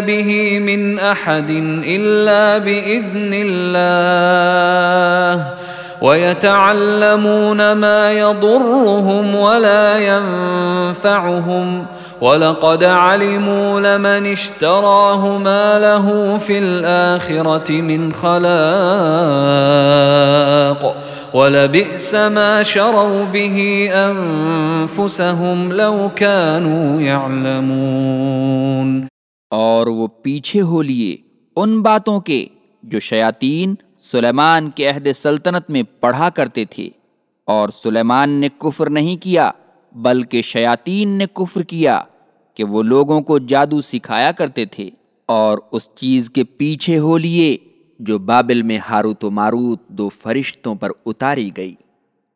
به من أحد إلا بإذن الله ويتعلمون ما يضرهم ولا ينفعهم ولقد علموا لمن اشتراه ما له في الآخرة من خلاق ولبئس ما شروا به أنفسهم لو كانوا يعلمون اور وہ پیچھے ہو لیے ان باتوں کے جو شیاطین سلیمان کے عہد سلطنت میں پڑھا کرتے تھے۔ اور سلیمان نے کفر نہیں کیا، بلکہ شیاطین نے کفر کیا کہ وہ لوگوں کو جادو سکھایا کرتے تھے۔ اور اس چیز کے پیچھے ہو لیے جو بابل میں ہاروت و ماروت دو فرشتوں پر اتاری گئی۔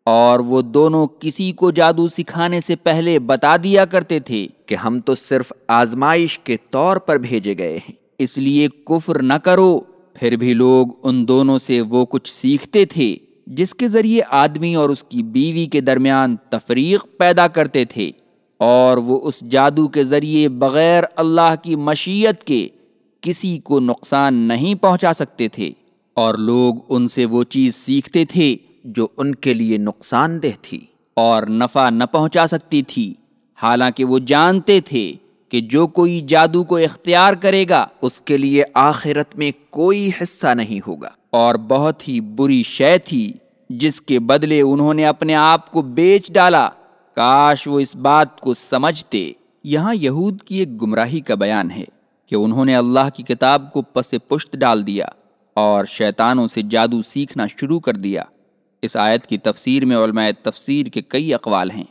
اور وہ دونوں کسی کو جادو سکھانے سے پہلے بتا دیا کرتے تھے کہ ہم تو صرف آزمائش کے طور پر بھیجے گئے ہیں۔ اس لیے کفر نہ کرو۔ پھر بھی لوگ ان دونوں سے وہ کچھ سیکھتے تھے جس کے ذریعے آدمی اور اس کی بیوی کے درمیان تفریق پیدا کرتے تھے اور وہ اس جادو کے ذریعے بغیر اللہ کی مشیت کے کسی کو نقصان نہیں پہنچا سکتے تھے اور لوگ ان سے وہ چیز سیکھتے تھے۔ جو ان کے لیے نقصان دہ تھی اور نفع نہ پہنچا سکتی تھی۔ حالانکہ وہ جانتے تھے کہ جو کوئی جادو کو اختیار کرے گا، اس کے لیے آخرت میں کوئی حصہ نہیں ہوگا۔ اور بہت ہی بری شے تھی، جس کے بدلے انہوں نے اپنے آپ کو بیچ ڈالا۔ کاش وہ اس بات کو سمجھتے۔ یہاں یہود کی ایک گمراہی کا بیان ہے کہ انہوں نے اللہ کی کتاب کو پس پشت ڈال دیا اور شیطانوں سے جادو سیکھنا شروع کر دیا۔ اس آیت کی تفسیر میں علماء تفسیر کے کئی اقوال ہیں۔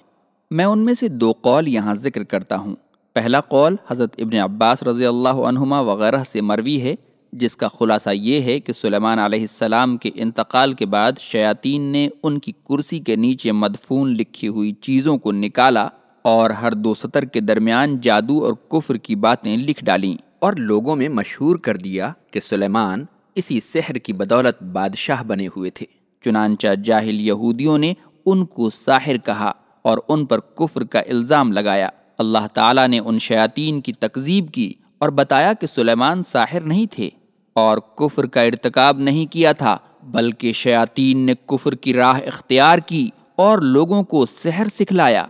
میں ان میں سے دو قول یہاں ذکر کرتا ہوں۔ پہلا قول حضرت ابن عباس رضی اللہ عنہما وغیرہ سے مروی ہے، جس کا خلاصہ یہ ہے کہ سلیمان علیہ السلام کے انتقال کے بعد شیاطین نے ان کی کرسی کے نیچے مدفون لکھی ہوئی چیزوں کو نکالا اور ہر دو سطر کے درمیان جادو اور کفر کی باتیں لکھ ڈالیں اور لوگوں میں مشہور کر دیا کہ سلیمان اسی سحر کی بدولت بادشاہ بنے ہوئے تھے۔ چنانچہ جاہل یہودیوں نے ان کو ساحر کہا اور ان پر کفر کا الزام لگایا۔ اللہ تعالیٰ نے ان شیاطین کی تکذیب کی اور بتایا کہ سلیمان ساحر نہیں تھے اور کفر کا ارتکاب نہیں کیا تھا، بلکہ شیاطین نے کفر کی راہ اختیار کی اور لوگوں کو سحر سکھلایا۔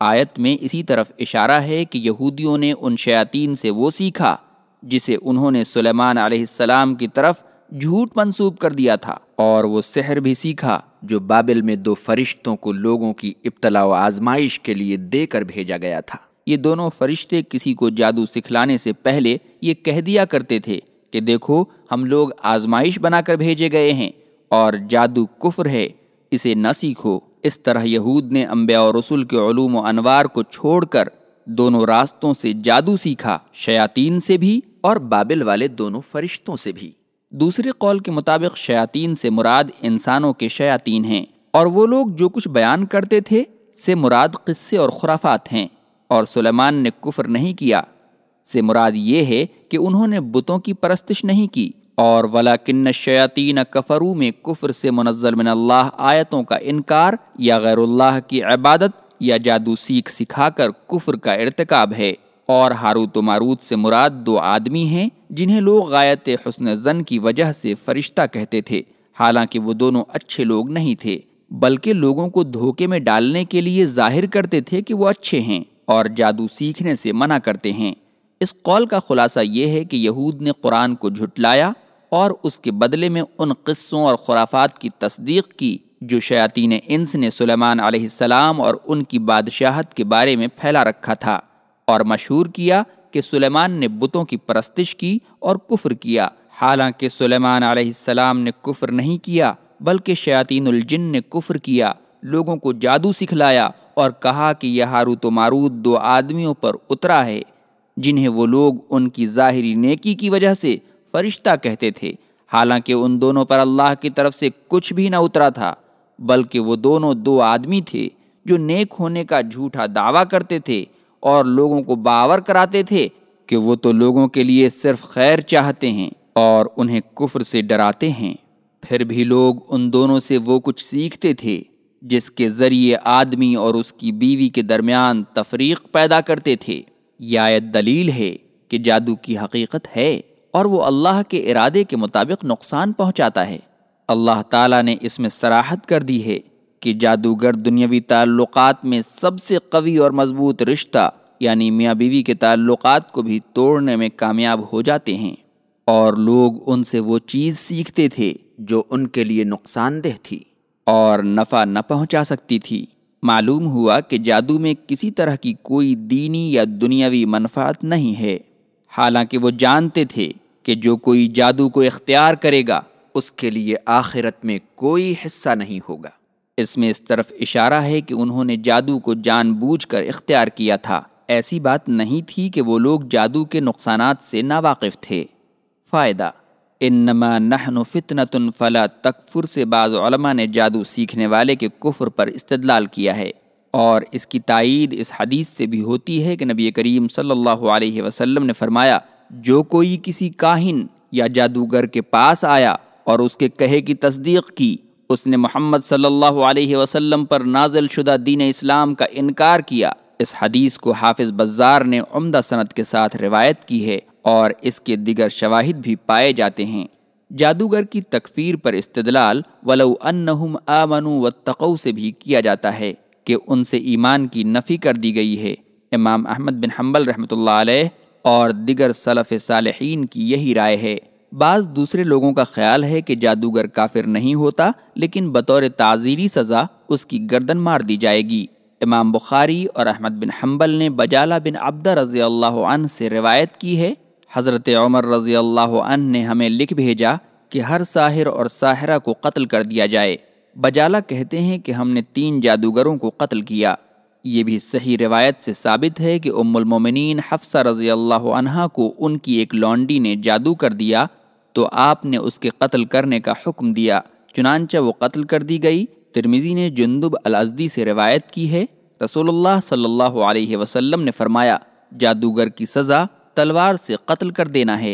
آیت میں اسی طرف اشارہ ہے کہ یہودیوں نے ان شیاطین سے وہ سیکھا جسے انہوں نے سلیمان علیہ السلام کی طرف جھوٹ منسوب کر دیا تھا۔ اور وہ سحر بھی سیکھا جو بابل میں دو فرشتوں کو لوگوں کی ابتلا و آزمائش کے لیے دے کر بھیجا گیا تھا۔ یہ دونوں فرشتے کسی کو جادو سکھلانے سے پہلے یہ کہہ دیا کرتے تھے کہ دیکھو، ہم لوگ آزمائش بنا کر بھیجے گئے ہیں اور جادو کفر ہے، اسے نہ سیکھو۔ اس طرح یہود نے انبیاء و رسول کے علوم و انوار کو چھوڑ کر دونوں راستوں سے جادو سیکھا، شیاطین سے بھی اور بابل والے دونوں فرشتوں سے بھی۔ دوسرے قول کے مطابق شیاطین سے مراد انسانوں کے شیاطین ہیں۔ اور وہ لوگ جو کچھ بیان کرتے تھے سے مراد قصے اور خرافات ہیں۔ اور سلیمان نے کفر نہیں کیا۔ سے مراد یہ ہے کہ انہوں نے بتوں کی پرستش نہیں کی۔ اور ولاکن شیاطین کفرو میں کفر سے منزل من اللہ آیتوں کا انکار یا غیر اللہ کی عبادت یا جادو سیکھ سکھا کر کفر کا ارتکاب ہے۔ اور ہاروت و ماروت سے مراد دو آدمی ہیں جنہیں لوگ غایت حسن زن کی وجہ سے فرشتہ کہتے تھے۔ حالانکہ وہ دونوں اچھے لوگ نہیں تھے، بلکہ لوگوں کو دھوکے میں ڈالنے کے لیے ظاہر کرتے تھے کہ وہ اچھے ہیں اور جادو سیکھنے سے منع کرتے ہیں۔ اس قول کا خلاصہ یہ ہے کہ یہود نے قرآن کو جھٹلایا اور اس کے بدلے میں ان قصوں اور خرافات کی تصدیق کی، جو شیاطین انس نے سلیمان علیہ السلام اور ان کی بادشاہت کے بارے میں پھیلا رکھا تھا۔ اور مشہور کیا کہ سلیمان نے بتوں کی پرستش کی اور کفر کیا۔ حالانکہ سلیمان علیہ السلام نے کفر نہیں کیا، بلکہ شیاطین الجن نے کفر کیا، لوگوں کو جادو سکھلایا اور کہا کہ یہ ہاروت و مارود دو آدمیوں پر اترا ہے، جنہیں وہ لوگ ان کی ظاہری نیکی کی وجہ سے فرشتہ کہتے تھے۔ حالانکہ ان دونوں پر اللہ کی طرف سے کچھ بھی نہ اترا تھا، بلکہ وہ دونوں دو آدمی تھے جو نیک ہونے کا جھوٹا دعویٰ کرتے تھے۔ اور لوگوں کو باور کراتے تھے کہ وہ تو لوگوں کے لیے صرف خیر چاہتے ہیں اور انہیں کفر سے ڈراتے ہیں۔ پھر بھی لوگ ان دونوں سے وہ کچھ سیکھتے تھے جس کے ذریعے آدمی اور اس کی بیوی کے درمیان تفریق پیدا کرتے تھے۔ یہ آیت دلیل ہے کہ جادو کی حقیقت ہے اور وہ اللہ کے ارادے کے مطابق نقصان پہنچاتا ہے۔ اللہ تعالیٰ نے اس میں سراحت کر دی ہے کہ جادوگر دنیاوی تعلقات میں سب سے قوی اور مضبوط رشتہ یعنی میاں بیوی کے تعلقات کو بھی توڑنے میں کامیاب ہو جاتے ہیں۔ اور لوگ ان سے وہ چیز سیکھتے تھے جو ان کے لیے نقصان دہ تھی اور نفع نہ پہنچا سکتی تھی۔ معلوم ہوا کہ جادو میں کسی طرح کی کوئی دینی یا دنیاوی منفعت نہیں ہے۔ حالانکہ وہ جانتے تھے کہ جو کوئی جادو کو اختیار کرے گا، اس کے لیے آخرت میں کوئی حصہ نہیں ہوگا۔ اس میں اس طرف اشارہ ہے کہ انہوں نے جادو کو جان بوجھ کر اختیار کیا تھا۔ ایسی بات نہیں تھی کہ وہ لوگ جادو کے نقصانات سے ناواقف تھے۔ فائدہ انما نحن فتنۃ فلا تکفر سے بعض علماء نے جادو سیکھنے والے کے کفر پر استدلال کیا ہے۔ اور اس کی تائید اس حدیث سے بھی ہوتی ہے کہ نبی کریم صلی اللہ علیہ وسلم نے فرمایا، جو کوئی کسی کاہن یا جادوگر کے پاس آیا اور اس کے کہے کی تصدیق کی اس نے محمد صلی اللہ علیہ وسلم پر نازل شدہ دین اسلام کا انکار کیا۔ اس حدیث کو حافظ بزار نے عمدہ صنعت کے ساتھ روایت کی ہے اور اس کے دیگر شواہد بھی پائے جاتے ہیں۔ جادوگر کی تکفیر پر استدلال ولو انہم آمنوا واتقوا سے بھی کیا جاتا ہے کہ ان سے ایمان کی نفی کر دی گئی ہے۔ امام احمد بن حنبل رحمۃ اللہ علیہ اور دیگر صلف صالحین کی یہی رائے ہے۔ بعض دوسرے لوگوں کا خیال ہے کہ جادوگر کافر نہیں ہوتا، لیکن بطور تعزیری سزا اس کی گردن مار دی جائے گی۔ امام بخاری اور احمد بن حنبل نے بجالہ بن عبدہ رضی اللہ عنہ سے روایت کی ہے، حضرت عمر رضی اللہ عنہ نے ہمیں لکھ بھیجا کہ ہر ساحر اور ساحرہ کو قتل کر دیا جائے۔ بجالہ کہتے ہیں کہ ہم نے تین جادوگروں کو قتل کیا۔ یہ بھی صحیح روایت سے ثابت ہے کہ ام المومنین حفصہ رضی اللہ عنہ کو ان کی ایک لانڈی نے جادو کر دیا تو آپ نے اس کے قتل کرنے کا حکم دیا، چنانچہ وہ قتل کر دی گئی۔ ترمیزی نے جندب الازدی سے روایت کی ہے۔ رسول اللہ صلی اللہ علیہ وسلم نے فرمایا، جادوگر کی سزا تلوار سے قتل کر دینا ہے۔